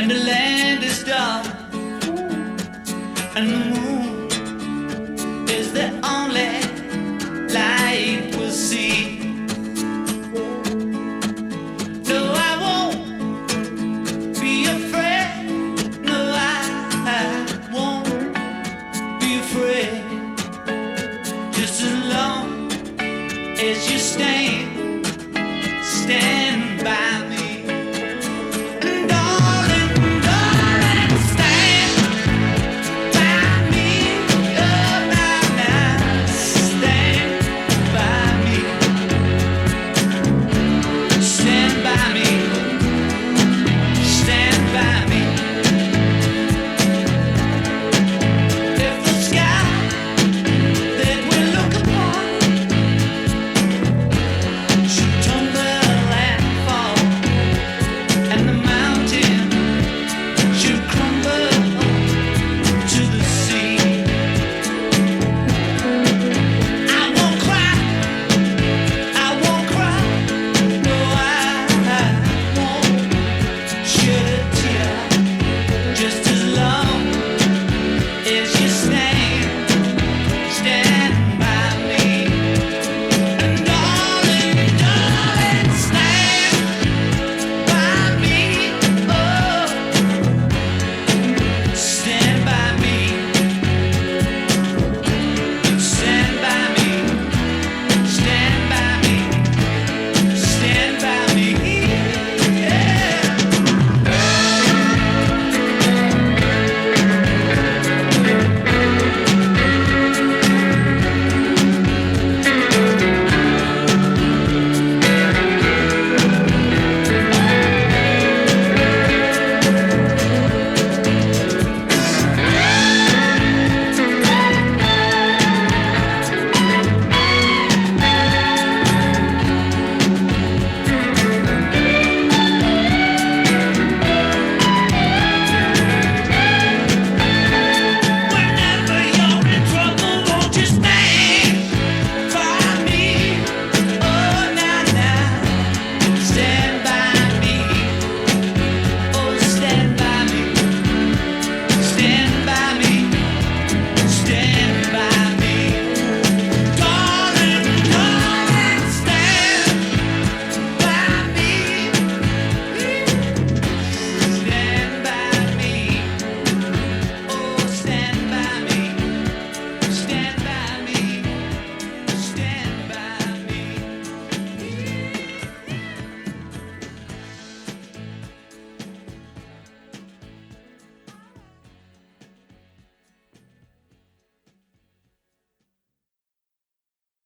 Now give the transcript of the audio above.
and the land is dark. And the moon is the only light we see. No i won't be afraid. No I won't be afraid. Just as long as you stand stand